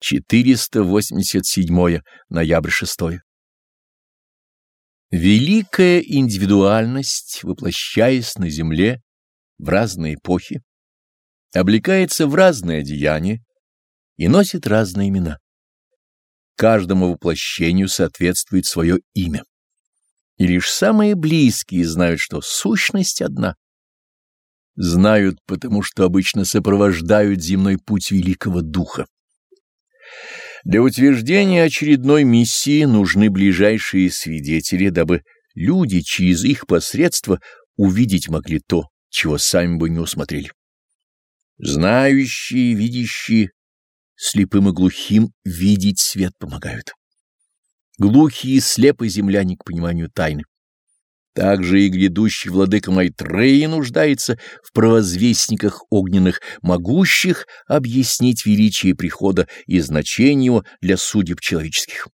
487 ноябрь 6 Великая индивидуальность, воплощаясь на земле в разные эпохи, облекается в разные одеяния и носит разные имена. Каждому воплощению соответствует свое имя. И лишь самые близкие знают, что сущность одна. Знают, потому что обычно сопровождают земной путь Великого Духа. Для утверждения очередной миссии нужны ближайшие свидетели, дабы люди через их посредство увидеть могли то, чего сами бы не усмотрели. Знающие, видящие, слепым и глухим видеть свет помогают. Глухие и слепы земляне к пониманию тайны. Также и грядущий владыка Майтреи нуждается в провозвестниках огненных, могущих объяснить величие прихода и значение его для судеб человеческих.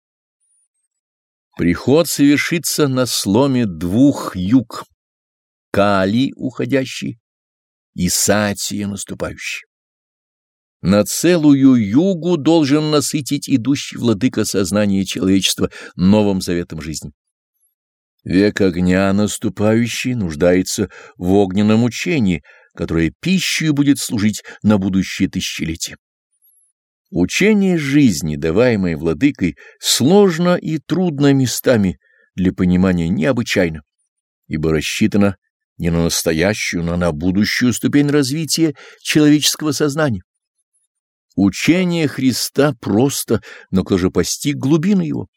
Приход совершится на сломе двух юг — Кали уходящий и Сатия наступающий. На целую югу должен насытить идущий владыка сознания человечества новым заветом жизни. Век огня наступающий нуждается в огненном учении, которое пищей будет служить на будущее тысячелетие. Учение жизни, даваемое владыкой, сложно и трудно местами для понимания необычайно, ибо рассчитано не на настоящую, но на будущую ступень развития человеческого сознания. Учение Христа просто, но кто же постиг глубины его?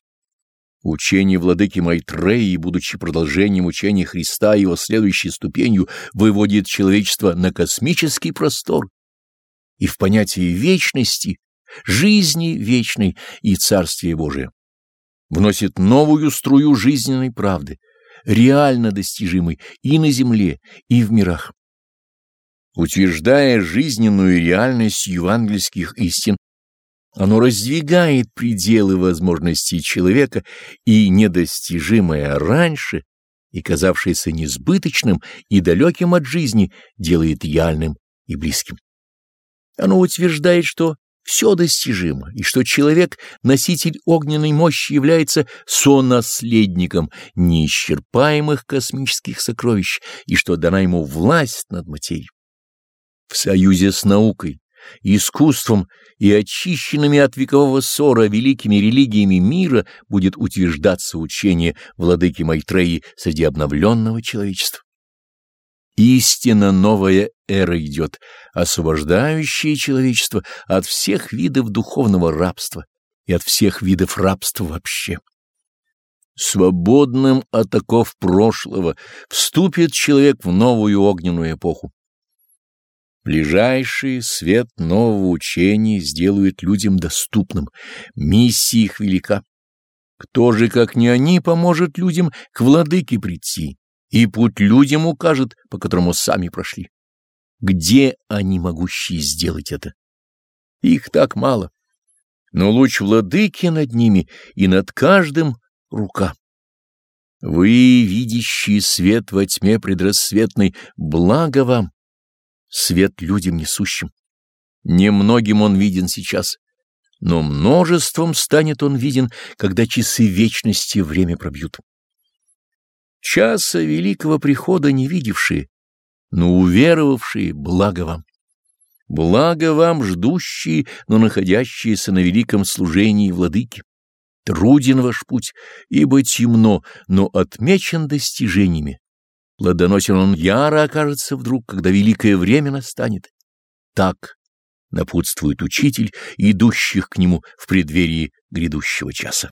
Учение владыки Майтреи, будучи продолжением учения Христа и его следующей ступенью, выводит человечество на космический простор и в понятие вечности, жизни вечной и Царствия Божия. Вносит новую струю жизненной правды, реально достижимой и на земле, и в мирах. Утверждая жизненную реальность евангельских истин, оно раздвигает пределы возможностей человека и недостижимое раньше и казавшееся несбыточным и далеким от жизни делает реальным и близким. Оно утверждает, что все достижимо, и что человек, носитель огненной мощи, является сонаследником неисчерпаемых космических сокровищ, и что дана ему власть над материей. В союзе с наукой, искусством и очищенными от векового ссора великими религиями мира будет утверждаться учение владыки Майтреи среди обновленного человечества. Истинно новая эра идет, освобождающая человечество от всех видов духовного рабства и от всех видов рабства вообще. Свободным от оков прошлого вступит человек в новую огненную эпоху. Ближайший свет нового учения сделают людям доступным. Миссия их велика. Кто же, как не они, поможет людям к владыке прийти, и путь людям укажет, по которому сами прошли? Где они могущие сделать это? Их так мало. Но луч владыки над ними и над каждым рука. Вы, видящие свет во тьме предрассветной, благо вам свет людям несущим. Немногим он виден сейчас, но множеством станет он виден, когда часы вечности время пробьют. Часа великого прихода не видевшие, но уверовавшие, благо вам. Благо вам, ждущие, но находящиеся на великом служении владыки. Труден ваш путь, ибо темно, но отмечен достижениями, Плодоносен он яро окажется вдруг, когда великое время настанет. Так напутствует учитель, идущих к нему в преддверии грядущего часа.